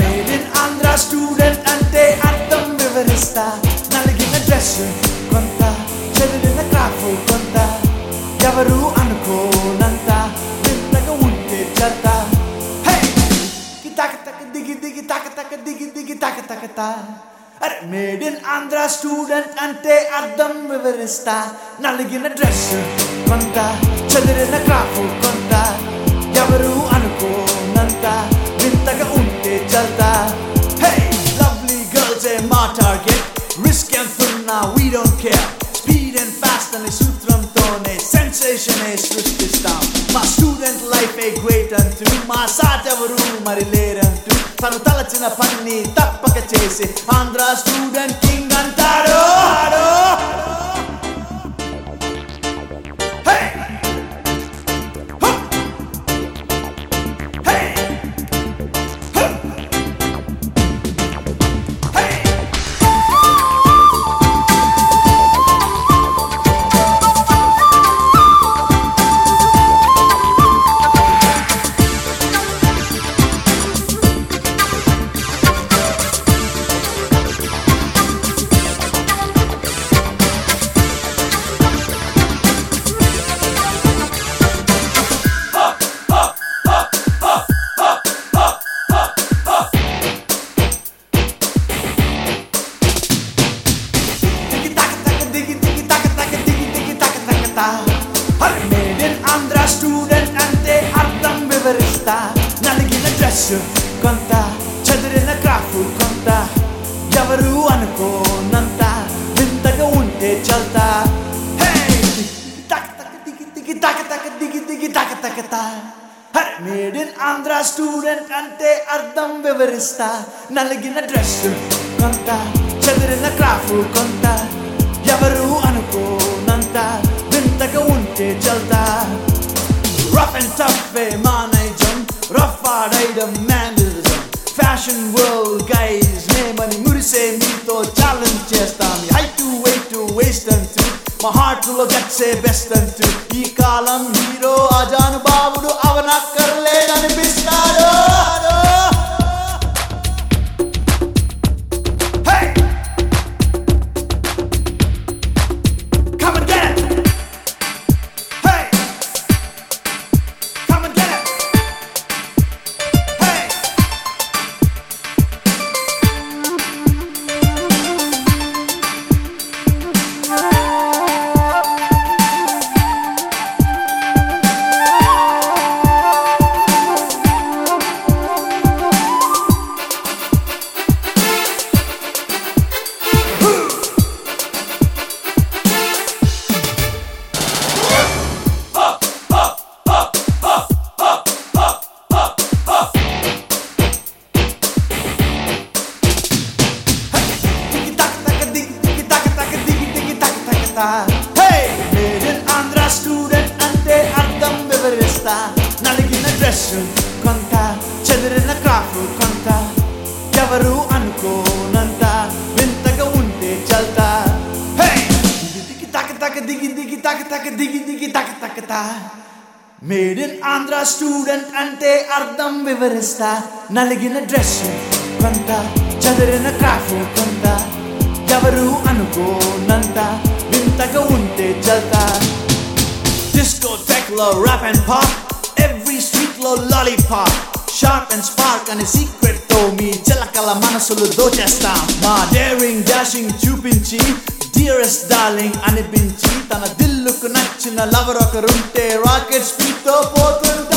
నేను ఆంధ్ర స్టూడెంట్ అంటే అర్థం వివరిస్తా నలిగిన డ్రెస్ కొంత చదివిన క్రాఫ్ కొంత ఎవరు అనుకోనంత వింతగా ఉంటే చెత్త తక దిగి దిగి తక తక దిగి దిగి తక తకతా అరే మేడ్ ఇన్ ఆంధ్ర స్టూడెంట్ అంటే అర్థం వివరిస్తా నలిగిన డ్రెస్ కొంత చదివిన క్రాఫ్ కొంత సెన్సేషన్ సృష్టిస్తాం. మా స్టూడెంట్ లైఫ్ ఏ గ్రేట్ అంటూ మా సాట్ ఎవరు మరి లేరంటూ. తను తలచిన పని తప్పక చేసి ఆంధ్ర స్టూడెంట్ కింగ్ అంటాడు అర్థం నలిగిన డ్రెస్ కొంత. చదిరిన క్రాఫ్ కొంత. ఎవరు అనుకోనంత. వింతగా ఉంటే చల్తా. హే తక ఆంధ్ర స్టూడెంట్ అంటే అర్థం వివరిస్తా. నలిగిన డ్రెస్ కొంత. చదిరిన క్రాఫ్ కొంత. ఎవరు అనుకోనంత. వింతగా ఉంటే చల్తా. రఫ్ అండ్ టఫ్ మా రఫ్ ఆడైడం మ్యానరిజం ఫ్యాషన్ వరల్డ్ గైజ్ నేమని మురిసే మీతో ఛాలెంజ్ చేస్తాం హైట్ వెయిట్ వేస్ట్ అంటూ మా హార్ట్లో గట్సే బెస్ట్ అంటూ ఈ కాలం మేడన్ ఆంధ్ర స్టూడెంట్ అంటే అర్థం వివరిస్తా. నలిగిన డ్రెస్ కొంత చెదిరిన క్రాఫ్ కొంత. ఎవరు అనుకోనంత వింతగా ఉంటే చల్తా. దిగి తక తక దిగి దిగి తక తక దిగి దిగి తక తక తా మేడ్ ఇన్ ఆంధ్ర స్టూడెంట్ అంటే అర్థం వివరిస్తా. నలిగిన డ్రెస్ కొంత చదిరిన క్రాఫ్ కొంత. ఎవరు అనుకోనంత వింతగా ఉంటే జల్తా డిస్కో టెక్లో ర్యాప్ అండ్ పాప్ ఎవ్రీ స్ట్రీట్లో లాలీపాప్ షార్ప్ అండ్ స్పార్క్ అనే సీక్రెట్తో మీ చిలకల మనసులు దోచేస్తాం మా డేరింగ్ డాషింగ్ చూపించి డియరెస్ట్ డార్లింగ్ అనిపించి తన దిల్లుకు నచ్చిన లవర్ ఒకరుంటే రాకెట్ స్పీడ్తో పోతుంటా